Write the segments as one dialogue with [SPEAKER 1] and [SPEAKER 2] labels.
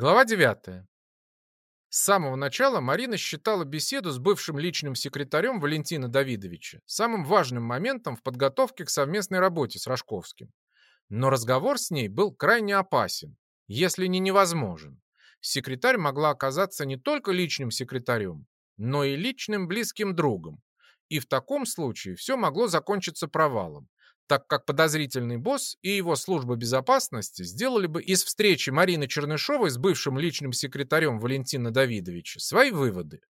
[SPEAKER 1] Глава 9. С самого начала Марина считала беседу с бывшим личным секретарем Валентина Давидовича самым важным моментом в подготовке к совместной работе с Рожковским. Но разговор с ней был крайне опасен, если не невозможен. Секретарь могла оказаться не только личным секретарем, но и личным близким другом. И в таком случае все могло закончиться провалом, так как подозрительный босс и его служба безопасности сделали бы из встречи Марины Чернышовой с бывшим личным секретарем Валентина Давидовича свои выводы.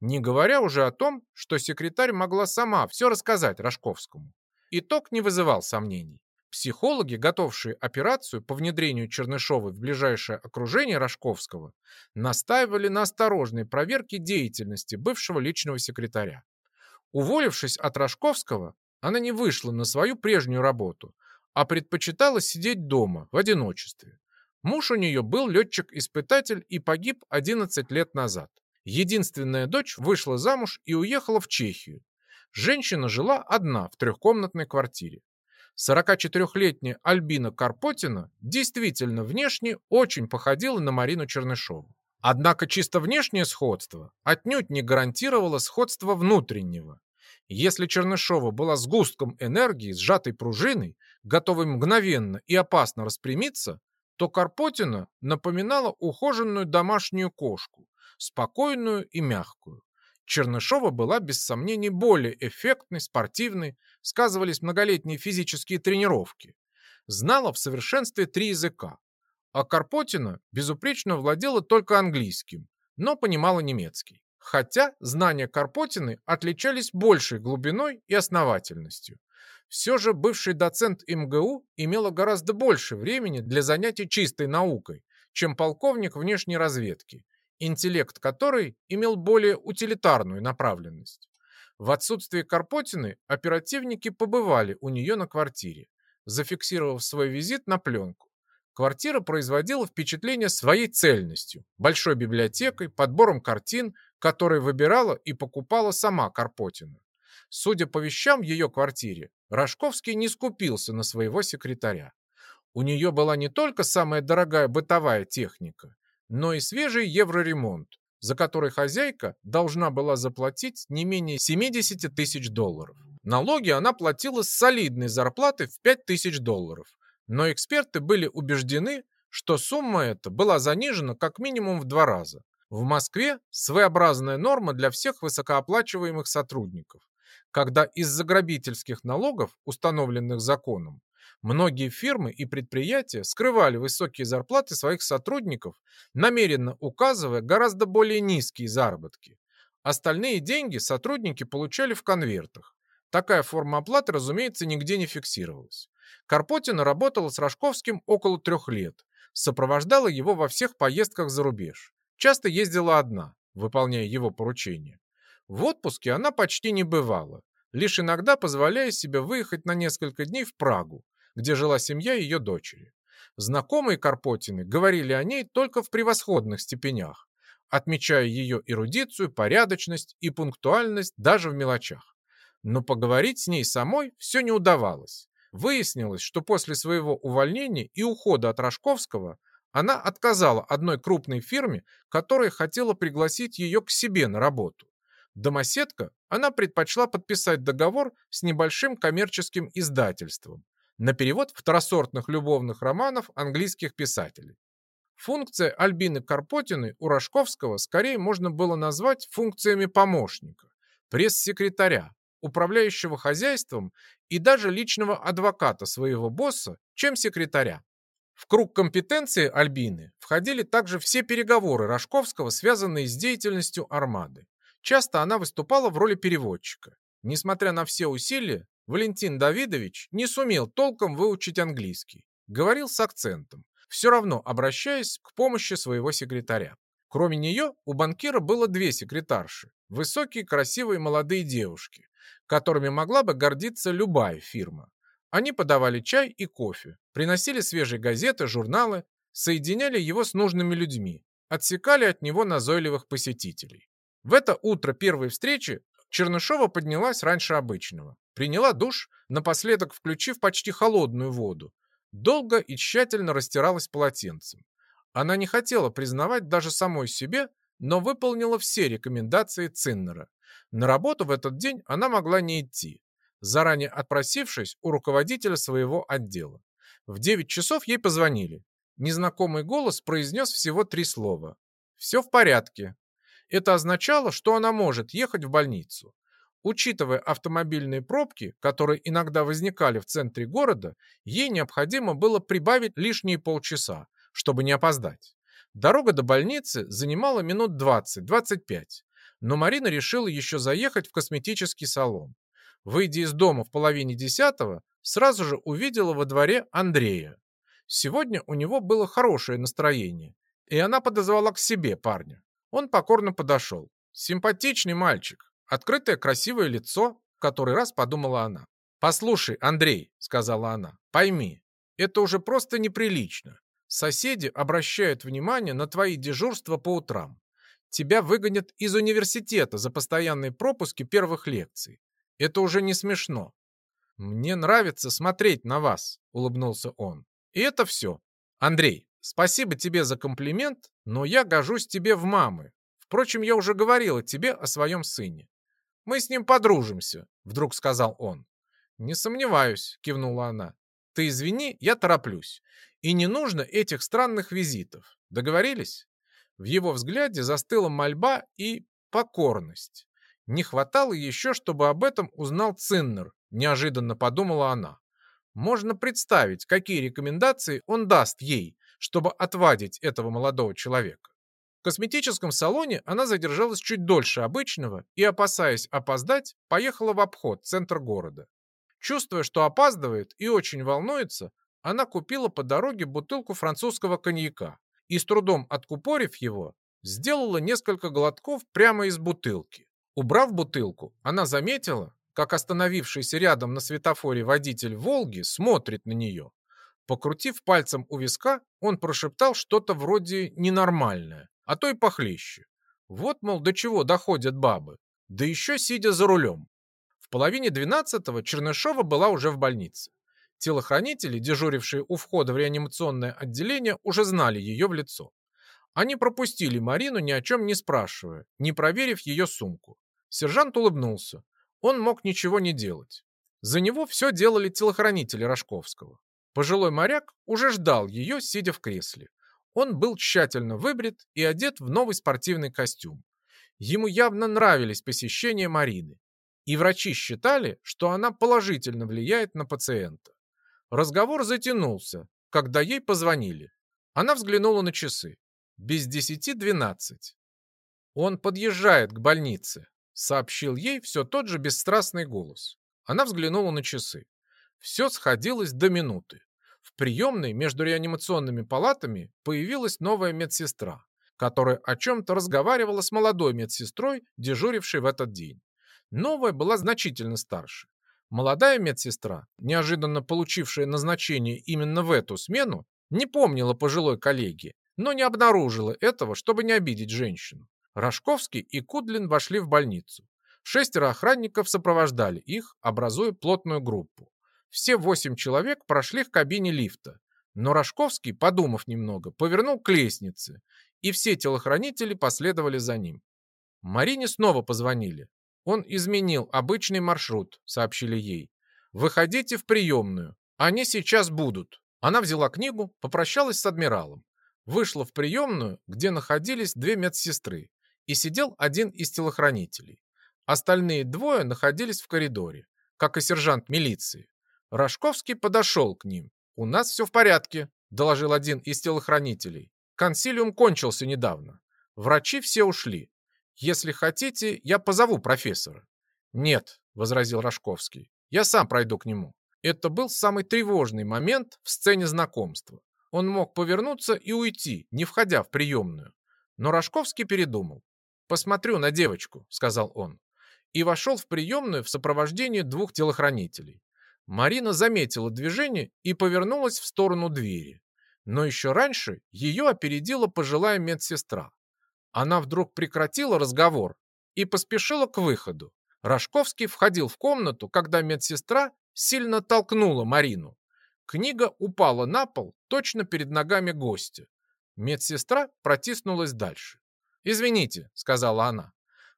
[SPEAKER 1] Не говоря уже о том, что секретарь могла сама все рассказать Рожковскому. Итог не вызывал сомнений. Психологи, готовшие операцию по внедрению Чернышовой в ближайшее окружение Рожковского, настаивали на осторожной проверке деятельности бывшего личного секретаря. Уволившись от Рожковского, она не вышла на свою прежнюю работу, а предпочитала сидеть дома в одиночестве. Муж у нее был летчик-испытатель и погиб 11 лет назад. Единственная дочь вышла замуж и уехала в Чехию. Женщина жила одна в трехкомнатной квартире. 44-летняя Альбина Карпотина действительно внешне очень походила на Марину Чернышову. Однако чисто внешнее сходство отнюдь не гарантировало сходство внутреннего. Если Чернышова была сгустком энергии, сжатой пружиной, готовой мгновенно и опасно распрямиться, то Карпотина напоминала ухоженную домашнюю кошку, спокойную и мягкую. Чернышова была без сомнений более эффектной, спортивной, сказывались многолетние физические тренировки. Знала в совершенстве три языка. А Карпотина безупречно владела только английским, но понимала немецкий хотя знания Карпотины отличались большей глубиной и основательностью. Все же бывший доцент МГУ имела гораздо больше времени для занятий чистой наукой, чем полковник внешней разведки, интеллект которой имел более утилитарную направленность. В отсутствие Карпотины оперативники побывали у нее на квартире, зафиксировав свой визит на пленку. Квартира производила впечатление своей цельностью, большой библиотекой, подбором картин, которые выбирала и покупала сама Карпотина. Судя по вещам в ее квартире, Рожковский не скупился на своего секретаря. У нее была не только самая дорогая бытовая техника, но и свежий евроремонт, за который хозяйка должна была заплатить не менее 70 тысяч долларов. Налоги она платила с солидной зарплаты в 5 тысяч долларов, но эксперты были убеждены, что сумма эта была занижена как минимум в два раза. В Москве своеобразная норма для всех высокооплачиваемых сотрудников, когда из-за грабительских налогов, установленных законом, многие фирмы и предприятия скрывали высокие зарплаты своих сотрудников, намеренно указывая гораздо более низкие заработки. Остальные деньги сотрудники получали в конвертах. Такая форма оплаты, разумеется, нигде не фиксировалась. Карпотина работала с Рожковским около трех лет, сопровождала его во всех поездках за рубеж. Часто ездила одна, выполняя его поручения. В отпуске она почти не бывала, лишь иногда позволяя себе выехать на несколько дней в Прагу, где жила семья ее дочери. Знакомые Карпотины говорили о ней только в превосходных степенях, отмечая ее эрудицию, порядочность и пунктуальность даже в мелочах. Но поговорить с ней самой все не удавалось. Выяснилось, что после своего увольнения и ухода от Рожковского она отказала одной крупной фирме, которая хотела пригласить ее к себе на работу. Домоседка она предпочла подписать договор с небольшим коммерческим издательством на перевод второсортных любовных романов английских писателей. Функция Альбины Карпотиной у Рожковского скорее можно было назвать функциями помощника, пресс-секретаря, управляющего хозяйством и даже личного адвоката своего босса, чем секретаря. В круг компетенции Альбины входили также все переговоры Рожковского, связанные с деятельностью армады. Часто она выступала в роли переводчика. Несмотря на все усилия, Валентин Давидович не сумел толком выучить английский. Говорил с акцентом, все равно обращаясь к помощи своего секретаря. Кроме нее, у банкира было две секретарши, высокие, красивые молодые девушки, которыми могла бы гордиться любая фирма. Они подавали чай и кофе, приносили свежие газеты, журналы, соединяли его с нужными людьми, отсекали от него назойливых посетителей. В это утро первой встречи Чернышова поднялась раньше обычного, приняла душ, напоследок включив почти холодную воду, долго и тщательно растиралась полотенцем. Она не хотела признавать даже самой себе, но выполнила все рекомендации Циннера. На работу в этот день она могла не идти, заранее отпросившись у руководителя своего отдела. В 9 часов ей позвонили. Незнакомый голос произнес всего три слова. «Все в порядке». Это означало, что она может ехать в больницу. Учитывая автомобильные пробки, которые иногда возникали в центре города, ей необходимо было прибавить лишние полчаса, чтобы не опоздать. Дорога до больницы занимала минут 20-25, но Марина решила еще заехать в косметический салон. Выйдя из дома в половине десятого, сразу же увидела во дворе Андрея. Сегодня у него было хорошее настроение, и она подозвала к себе парня. Он покорно подошел. Симпатичный мальчик, открытое красивое лицо, в который раз подумала она. «Послушай, Андрей», — сказала она, — «пойми, это уже просто неприлично. Соседи обращают внимание на твои дежурства по утрам. Тебя выгонят из университета за постоянные пропуски первых лекций. Это уже не смешно. Мне нравится смотреть на вас, улыбнулся он. И это все. Андрей, спасибо тебе за комплимент, но я гожусь тебе в мамы. Впрочем, я уже говорила тебе о своем сыне. Мы с ним подружимся, вдруг сказал он. Не сомневаюсь, кивнула она. Ты извини, я тороплюсь. И не нужно этих странных визитов. Договорились? В его взгляде застыла мольба и покорность. Не хватало еще, чтобы об этом узнал Циннер, неожиданно подумала она. Можно представить, какие рекомендации он даст ей, чтобы отвадить этого молодого человека. В косметическом салоне она задержалась чуть дольше обычного и, опасаясь опоздать, поехала в обход центр города. Чувствуя, что опаздывает и очень волнуется, она купила по дороге бутылку французского коньяка и, с трудом откупорив его, сделала несколько глотков прямо из бутылки. Убрав бутылку, она заметила, как остановившийся рядом на светофоре водитель «Волги» смотрит на нее. Покрутив пальцем у виска, он прошептал что-то вроде «ненормальное», а то и похлеще. Вот, мол, до чего доходят бабы, да еще сидя за рулем. В половине двенадцатого Чернышова была уже в больнице. Телохранители, дежурившие у входа в реанимационное отделение, уже знали ее в лицо. Они пропустили Марину, ни о чем не спрашивая, не проверив ее сумку. Сержант улыбнулся. Он мог ничего не делать. За него все делали телохранители Рожковского. Пожилой моряк уже ждал ее, сидя в кресле. Он был тщательно выбрит и одет в новый спортивный костюм. Ему явно нравились посещения Марины. И врачи считали, что она положительно влияет на пациента. Разговор затянулся, когда ей позвонили. Она взглянула на часы. Без десяти двенадцать. Он подъезжает к больнице сообщил ей все тот же бесстрастный голос. Она взглянула на часы. Все сходилось до минуты. В приемной между реанимационными палатами появилась новая медсестра, которая о чем-то разговаривала с молодой медсестрой, дежурившей в этот день. Новая была значительно старше. Молодая медсестра, неожиданно получившая назначение именно в эту смену, не помнила пожилой коллеги, но не обнаружила этого, чтобы не обидеть женщину. Рожковский и Кудлин вошли в больницу. Шестеро охранников сопровождали их, образуя плотную группу. Все восемь человек прошли к кабине лифта, но Рожковский, подумав немного, повернул к лестнице, и все телохранители последовали за ним. Марине снова позвонили. Он изменил обычный маршрут, сообщили ей. Выходите в приемную, они сейчас будут. Она взяла книгу, попрощалась с адмиралом. Вышла в приемную, где находились две медсестры и сидел один из телохранителей. Остальные двое находились в коридоре, как и сержант милиции. Рожковский подошел к ним. «У нас все в порядке», – доложил один из телохранителей. «Консилиум кончился недавно. Врачи все ушли. Если хотите, я позову профессора». «Нет», – возразил Рожковский, – «я сам пройду к нему». Это был самый тревожный момент в сцене знакомства. Он мог повернуться и уйти, не входя в приемную. Но Рожковский передумал. «Посмотрю на девочку», — сказал он. И вошел в приемную в сопровождении двух телохранителей. Марина заметила движение и повернулась в сторону двери. Но еще раньше ее опередила пожилая медсестра. Она вдруг прекратила разговор и поспешила к выходу. Рожковский входил в комнату, когда медсестра сильно толкнула Марину. Книга упала на пол точно перед ногами гостя. Медсестра протиснулась дальше. «Извините», — сказала она.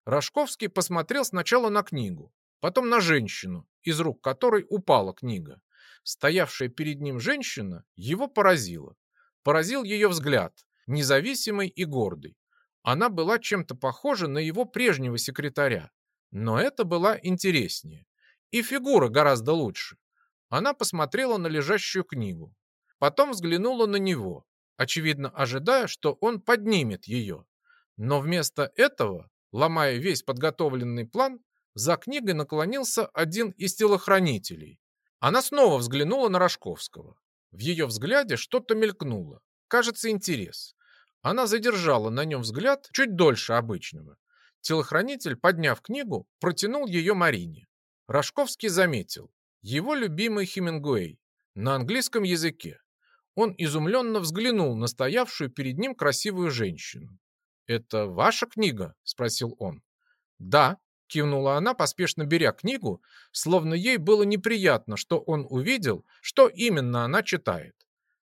[SPEAKER 1] Рожковский посмотрел сначала на книгу, потом на женщину, из рук которой упала книга. Стоявшая перед ним женщина его поразила. Поразил ее взгляд, независимый и гордый. Она была чем-то похожа на его прежнего секретаря, но это была интереснее. И фигура гораздо лучше. Она посмотрела на лежащую книгу. Потом взглянула на него, очевидно ожидая, что он поднимет ее. Но вместо этого, ломая весь подготовленный план, за книгой наклонился один из телохранителей. Она снова взглянула на Рожковского. В ее взгляде что-то мелькнуло. Кажется, интерес. Она задержала на нем взгляд чуть дольше обычного. Телохранитель, подняв книгу, протянул ее Марине. Рожковский заметил. Его любимый Хемингуэй. На английском языке. Он изумленно взглянул на стоявшую перед ним красивую женщину. «Это ваша книга?» – спросил он. «Да», – кивнула она, поспешно беря книгу, словно ей было неприятно, что он увидел, что именно она читает.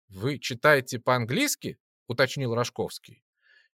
[SPEAKER 1] «Вы читаете по-английски?» – уточнил Рожковский.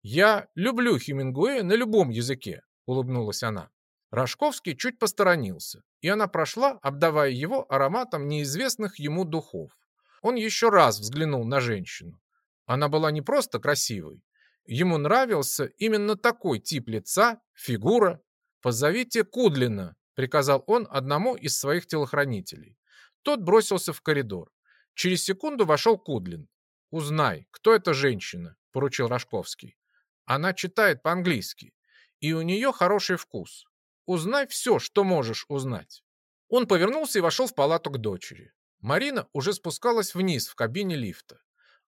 [SPEAKER 1] «Я люблю Хемингуэя на любом языке», – улыбнулась она. Рожковский чуть посторонился, и она прошла, обдавая его ароматом неизвестных ему духов. Он еще раз взглянул на женщину. Она была не просто красивой. Ему нравился именно такой тип лица, фигура. «Позовите Кудлина», — приказал он одному из своих телохранителей. Тот бросился в коридор. Через секунду вошел Кудлин. «Узнай, кто эта женщина», — поручил Рожковский. «Она читает по-английски, и у нее хороший вкус. Узнай все, что можешь узнать». Он повернулся и вошел в палату к дочери. Марина уже спускалась вниз в кабине лифта.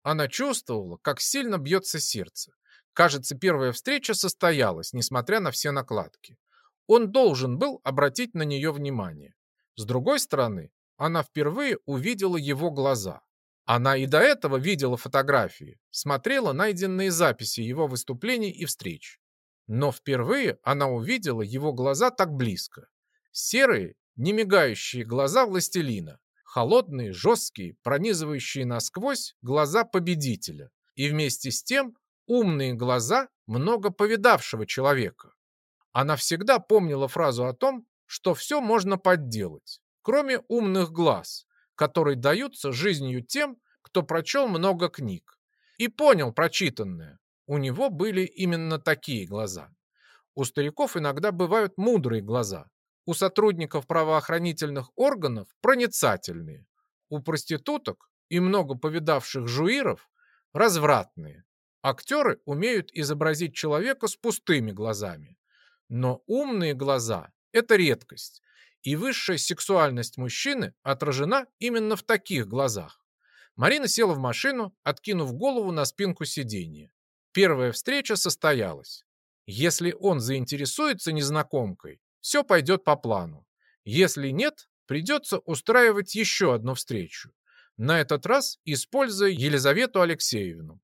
[SPEAKER 1] Она чувствовала, как сильно бьется сердце. Кажется, первая встреча состоялась, несмотря на все накладки. Он должен был обратить на нее внимание. С другой стороны, она впервые увидела его глаза. Она и до этого видела фотографии, смотрела найденные записи его выступлений и встреч. Но впервые она увидела его глаза так близко. Серые, немигающие глаза властелина, холодные, жесткие, пронизывающие насквозь глаза победителя. И вместе с тем умные глаза много повидавшего человека. Она всегда помнила фразу о том, что все можно подделать кроме умных глаз, которые даются жизнью тем, кто прочел много книг. И понял прочитанное. У него были именно такие глаза. У стариков иногда бывают мудрые глаза. У сотрудников правоохранительных органов проницательные. У проституток и много повидавших жуиров развратные. Актеры умеют изобразить человека с пустыми глазами. Но умные глаза – это редкость, и высшая сексуальность мужчины отражена именно в таких глазах. Марина села в машину, откинув голову на спинку сиденья. Первая встреча состоялась. Если он заинтересуется незнакомкой, все пойдет по плану. Если нет, придется устраивать еще одну встречу. На этот раз используя Елизавету Алексеевну.